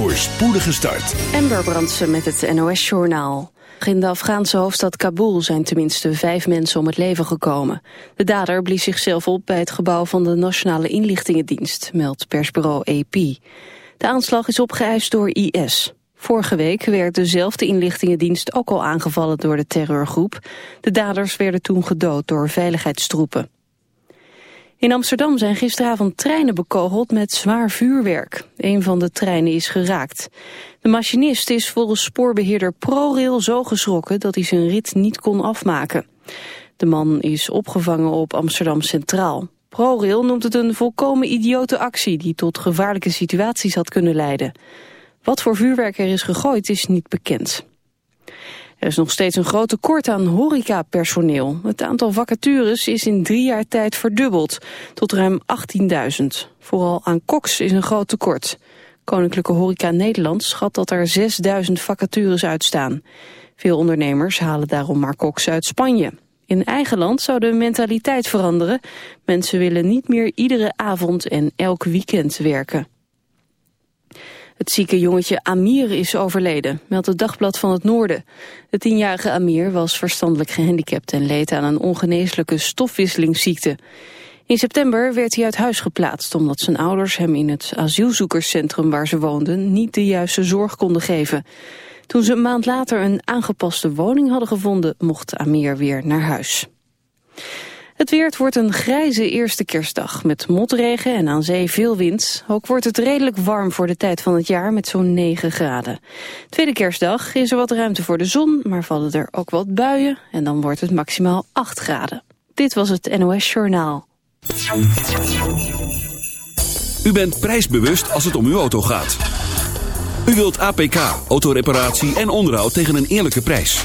voor spoedige start. Amber Brandsen met het NOS-journaal. In de Afghaanse hoofdstad Kabul zijn tenminste vijf mensen om het leven gekomen. De dader blies zichzelf op bij het gebouw van de Nationale Inlichtingendienst, meldt persbureau AP. De aanslag is opgeëist door IS. Vorige week werd dezelfde inlichtingendienst ook al aangevallen door de terreurgroep. De daders werden toen gedood door veiligheidstroepen. In Amsterdam zijn gisteravond treinen bekogeld met zwaar vuurwerk. Een van de treinen is geraakt. De machinist is volgens spoorbeheerder ProRail zo geschrokken dat hij zijn rit niet kon afmaken. De man is opgevangen op Amsterdam Centraal. ProRail noemt het een volkomen idiote actie die tot gevaarlijke situaties had kunnen leiden. Wat voor vuurwerk er is gegooid is niet bekend. Er is nog steeds een groot tekort aan horecapersoneel. Het aantal vacatures is in drie jaar tijd verdubbeld, tot ruim 18.000. Vooral aan koks is een groot tekort. Koninklijke Horeca Nederland schat dat er 6.000 vacatures uitstaan. Veel ondernemers halen daarom maar koks uit Spanje. In eigen land zou de mentaliteit veranderen. Mensen willen niet meer iedere avond en elk weekend werken. Het zieke jongetje Amir is overleden, meldt het Dagblad van het Noorden. De tienjarige Amir was verstandelijk gehandicapt en leed aan een ongeneeslijke stofwisselingsziekte. In september werd hij uit huis geplaatst omdat zijn ouders hem in het asielzoekerscentrum waar ze woonden niet de juiste zorg konden geven. Toen ze een maand later een aangepaste woning hadden gevonden mocht Amir weer naar huis. Het weer wordt een grijze eerste kerstdag met motregen en aan zee veel wind. Ook wordt het redelijk warm voor de tijd van het jaar met zo'n 9 graden. Tweede kerstdag is er wat ruimte voor de zon, maar vallen er ook wat buien en dan wordt het maximaal 8 graden. Dit was het NOS Journaal. U bent prijsbewust als het om uw auto gaat. U wilt APK, autoreparatie en onderhoud tegen een eerlijke prijs.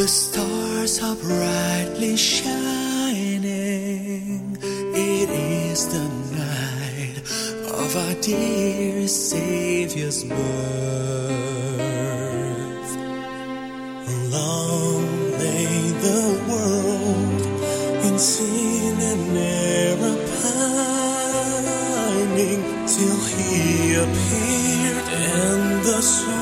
The stars are brightly shining. It is the night of our dear Savior's birth. Long lay the world in sin and error pining till He appeared and the soul.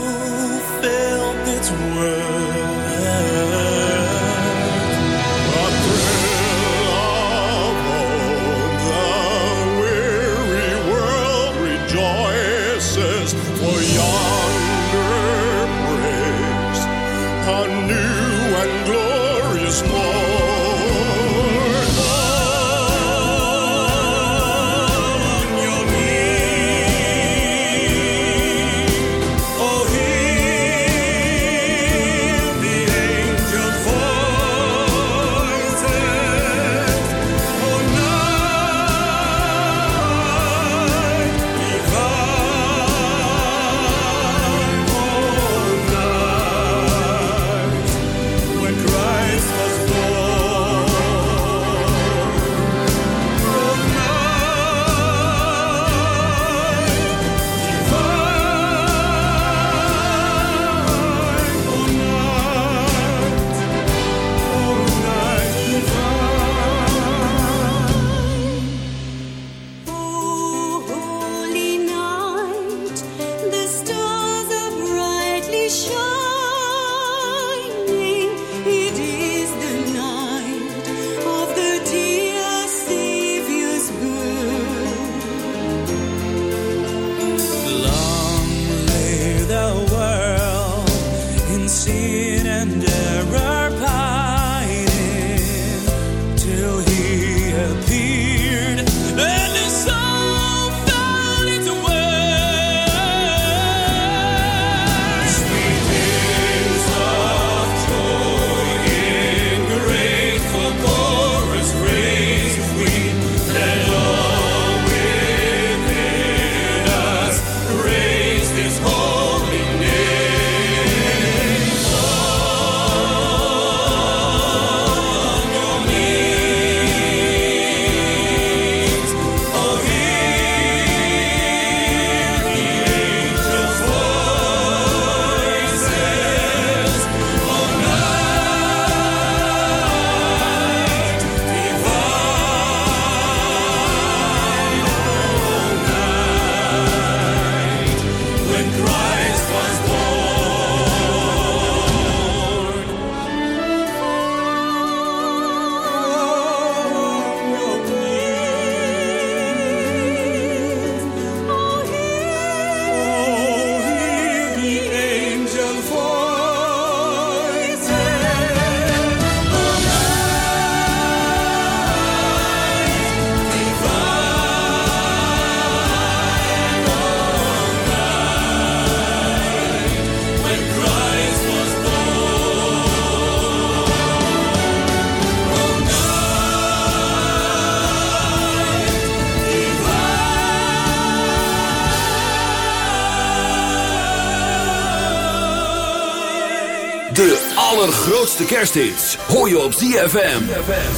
Allergrootste kersthits hoor je op ZFM.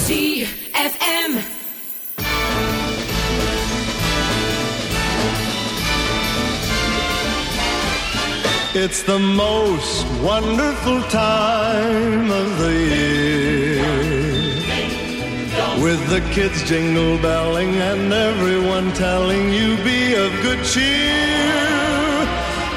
ZFM. It's the most wonderful time of the year. With the kids jingle belling and everyone telling you be of good cheer.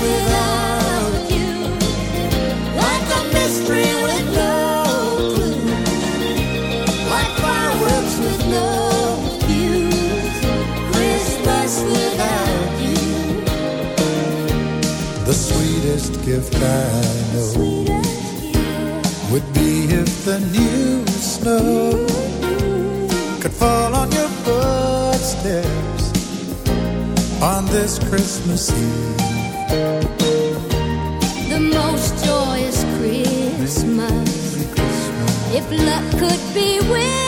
Gift I know sweet as you. Christmas without you. The sweetest gift I know would be if the new snow could fall on your footsteps on this Christmas Eve. If luck could be with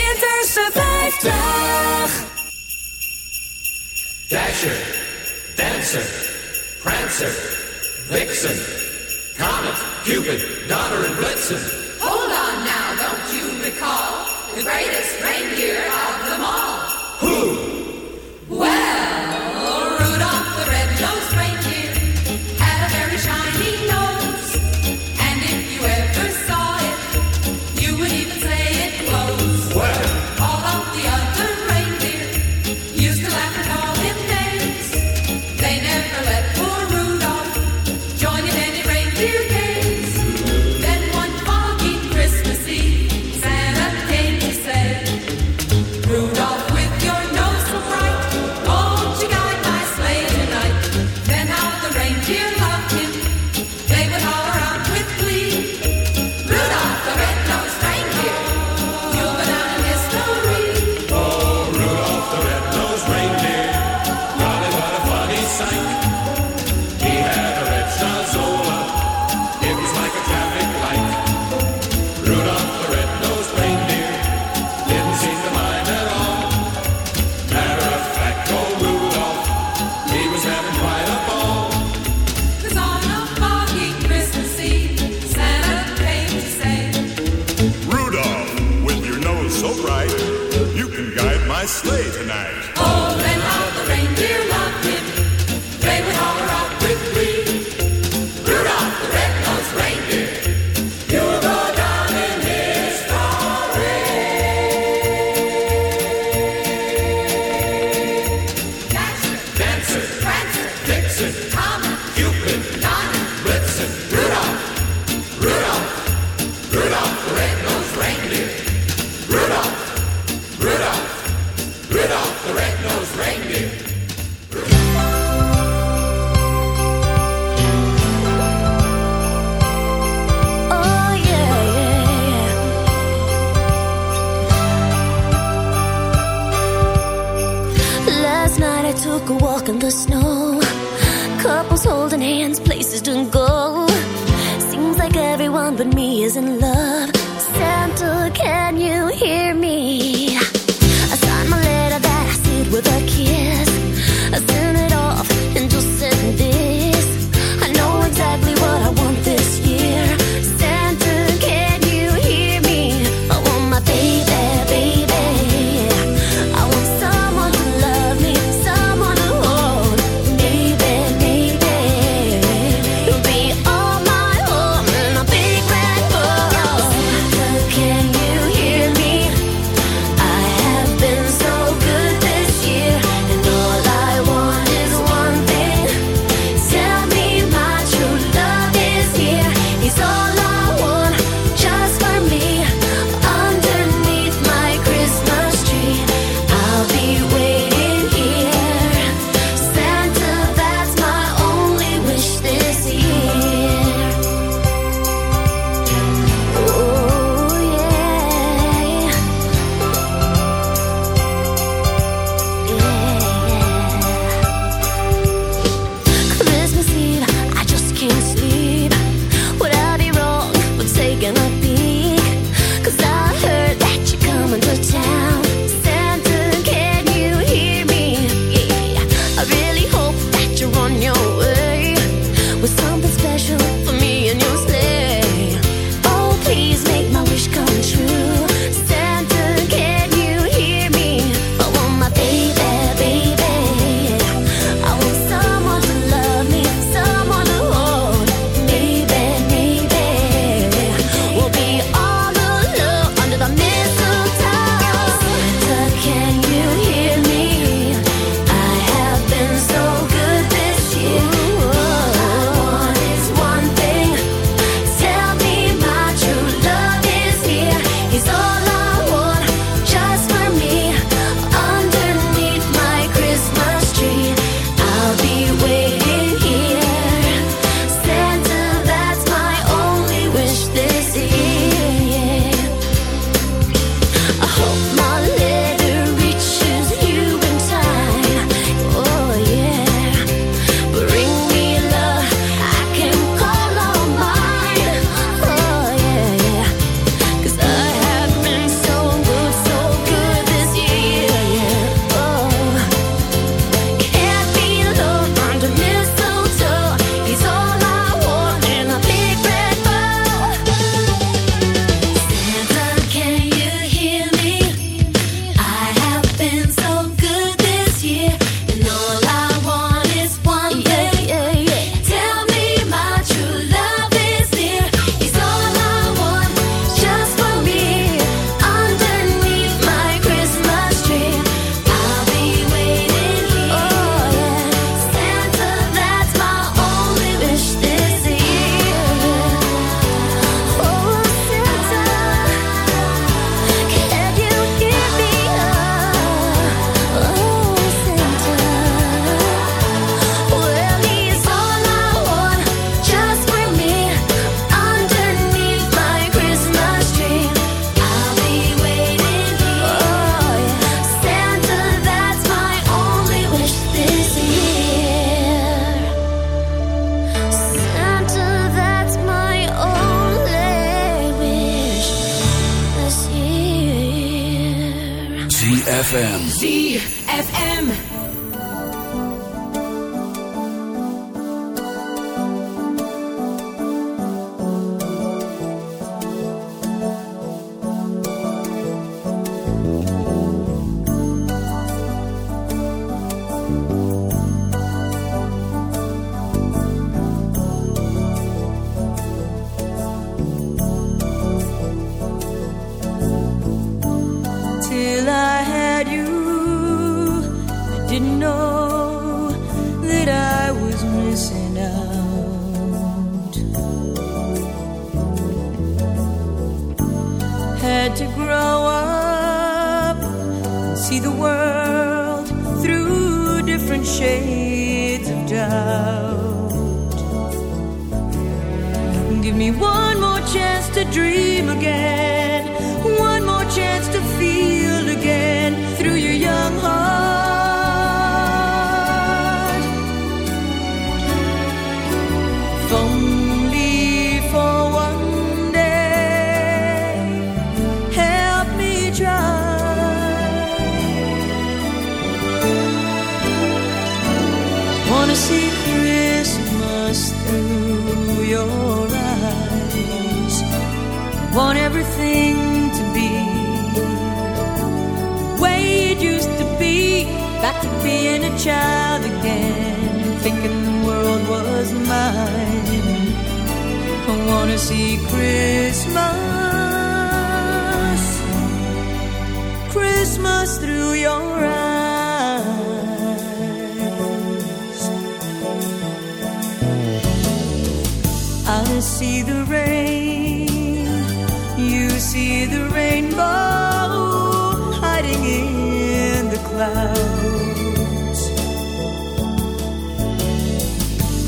Dasher, Dancer, Prancer, Vixen, Comet, Cupid, Donner, and Blitzen. Hold on now, don't you recall? The greatest reindeer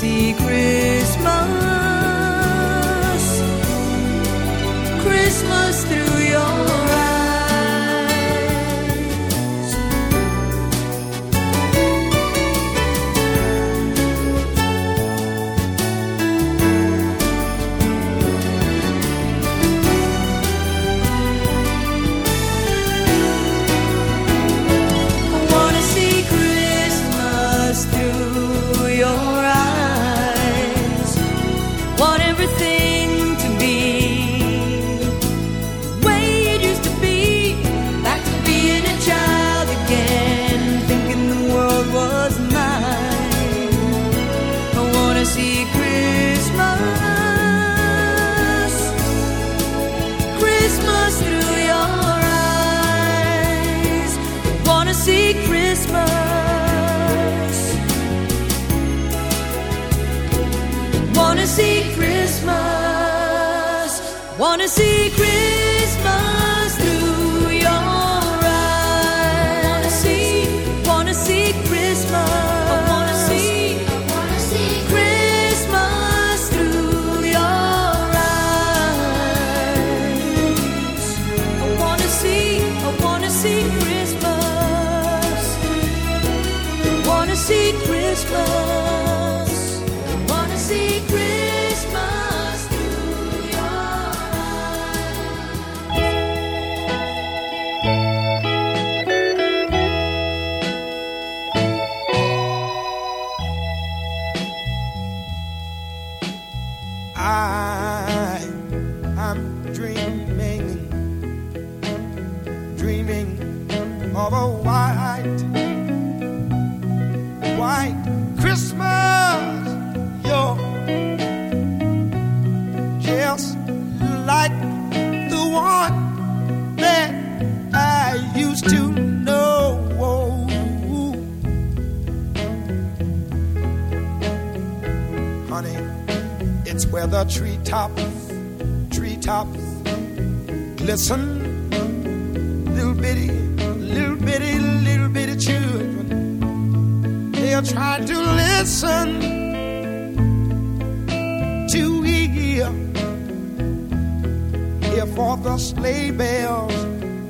secret. wanna see Christmas. Wanna see Christmas. the treetops, treetops. Listen, little bitty, little bitty, little bitty children. They'll try to listen to hear here for the sleigh bells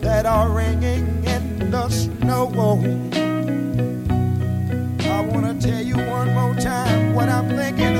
that are ringing in the snow. I wanna tell you one more time what I'm thinking.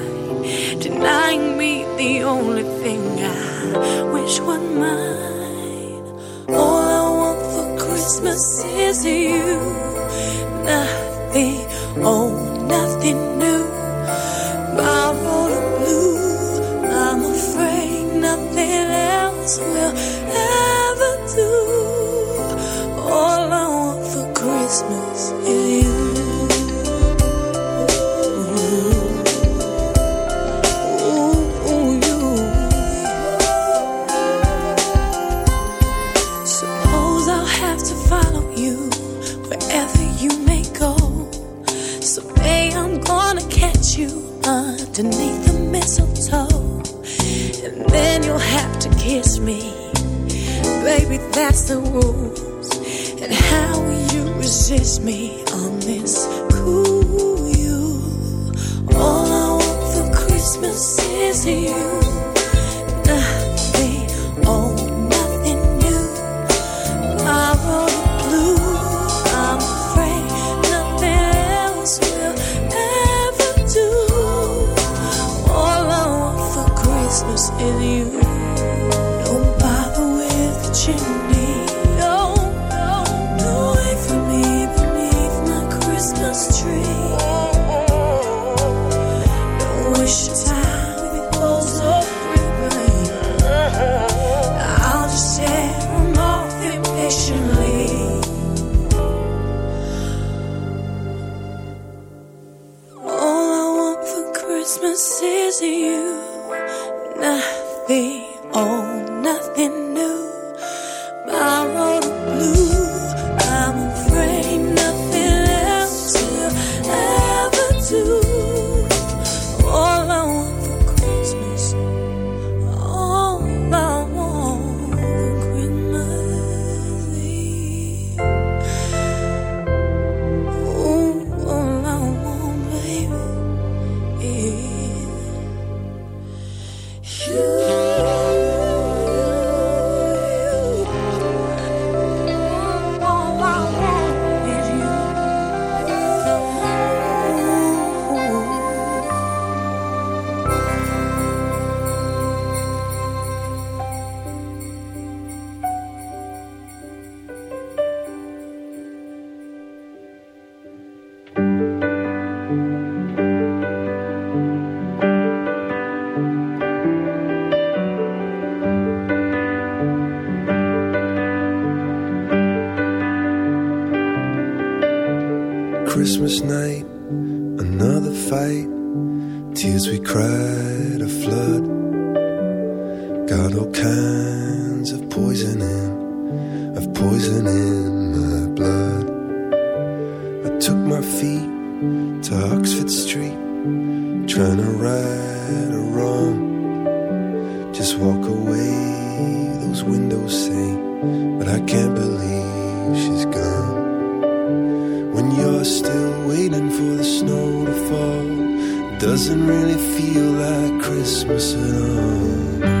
denying me the only thing I wish was mine. All I want for Christmas is you. Now walk away, those windows say, but I can't believe she's gone. When you're still waiting for the snow to fall, doesn't really feel like Christmas at all.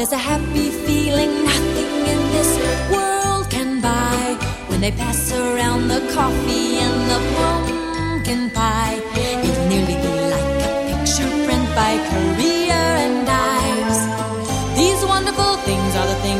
There's a happy feeling nothing in this world can buy. When they pass around the coffee and the pumpkin pie. It'll nearly be like a picture print by Currier and Ives. These wonderful things are the things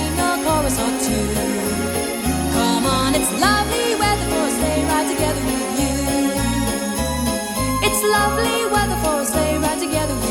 chorus or two. Come on, it's lovely weather for a sleigh ride together with you. It's lovely weather for a sleigh ride together with you.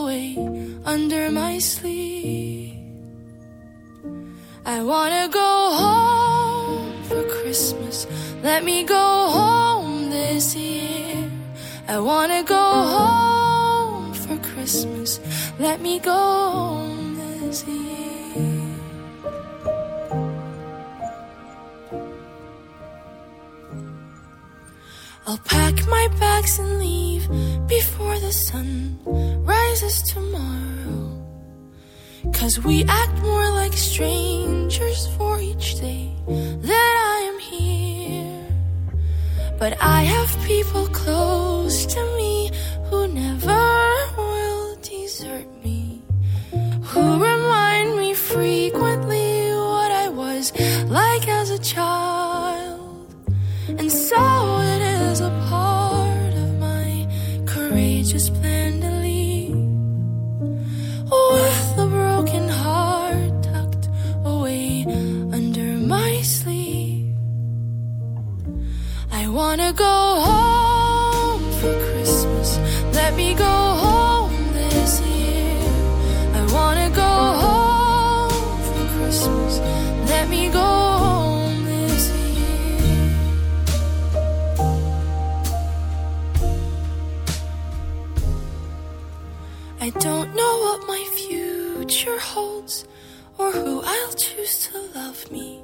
away under my sleeve. I wanna go home for Christmas. Let me go home this year. I wanna go home for Christmas. Let me go home this year. I'll pack my bags and leave before the sun rises tomorrow. Cause we act more like strangers for each day that I am here. But I have people close to me who never will desert me. Who remind me frequently what I was like as a child. And so wanna go home for Christmas. Let me go home this year. I wanna go home for Christmas. Let me go home this year. I don't know what my future holds or who I'll choose to love me.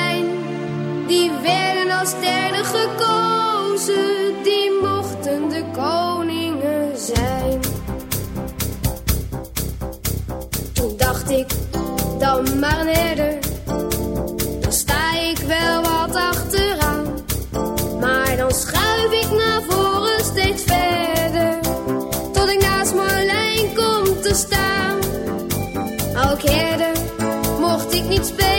Als derde gekozen. Die mochten de koningen zijn. Toen dacht ik, dan maar herder. Dan sta ik wel wat achteraan. Maar dan schuif ik naar voren steeds verder. Tot ik naast Marlijn kom te staan. Ook herder mocht ik niet spelen.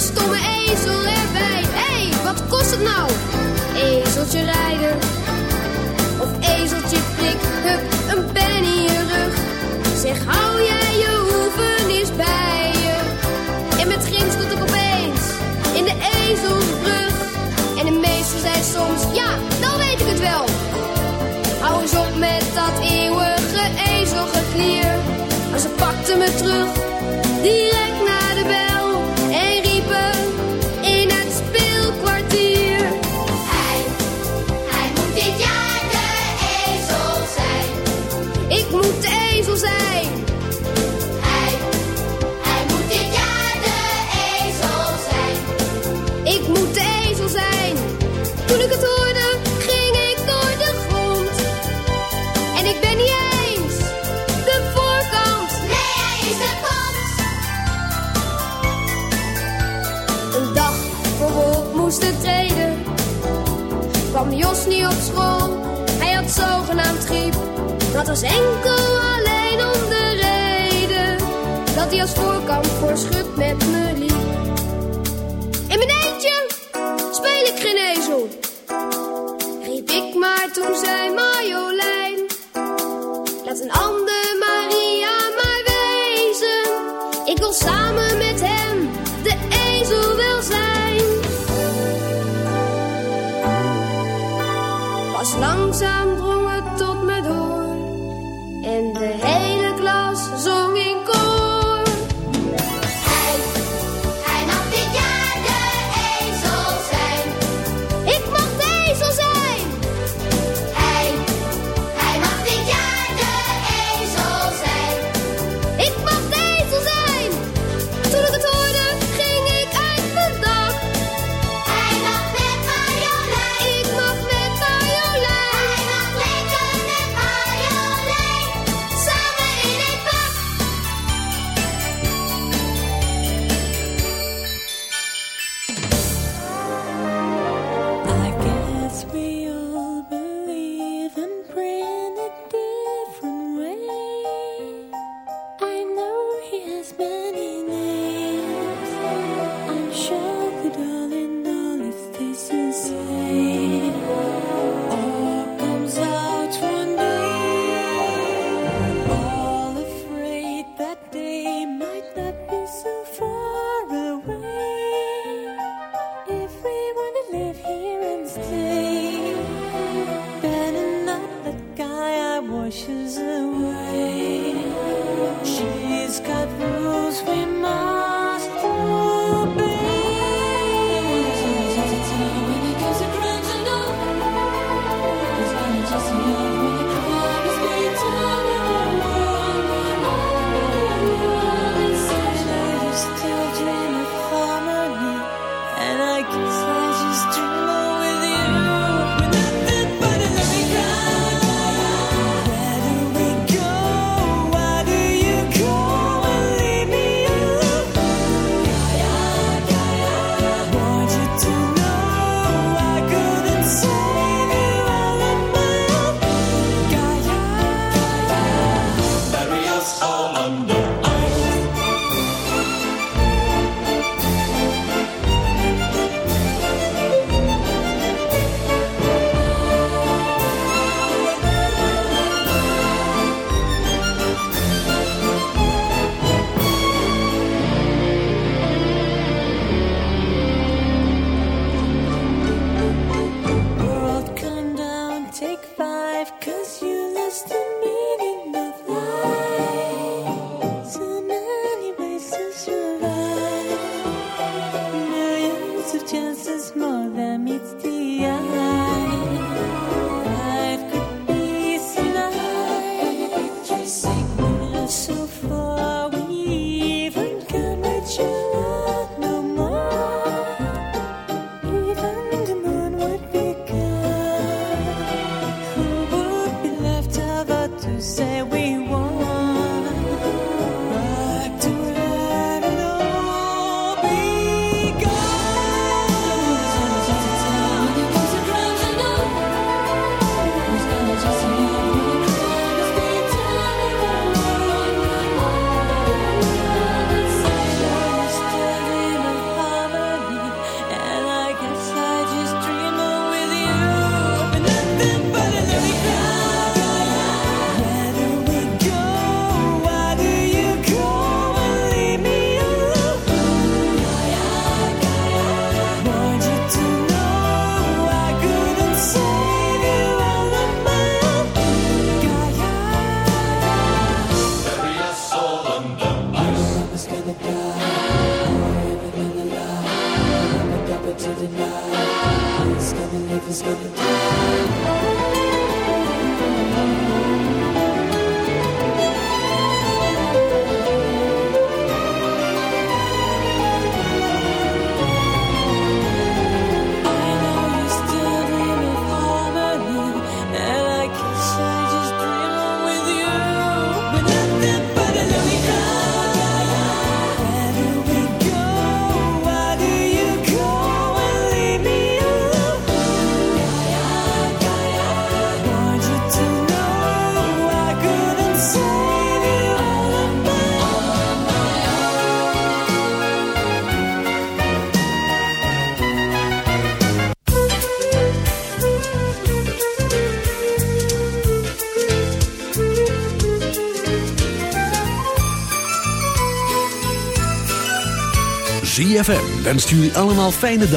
Stomme ezel erbij. Hé, hey, wat kost het nou? Ezeltje rijden. Of ezeltje prik, hup, een pen in je rug. Zeg, hou jij je hoeven bij je. En met grim stond ik opeens in de ezelsbrug. En de meester zei soms, ja, dan weet ik het wel. Hou eens op met dat eeuwige ezelgeklier. Maar ze pakte me terug, Jos niet op school. Hij had zogenaamd griep. Dat was enkel alleen om de reden dat hij als voorkant voor schut met me liep. In mijn eentje speel ik geen ezel. Riep ik maar toen zei Marjolein. Laat een ander gonna live, 3FM jullie allemaal fijne dag.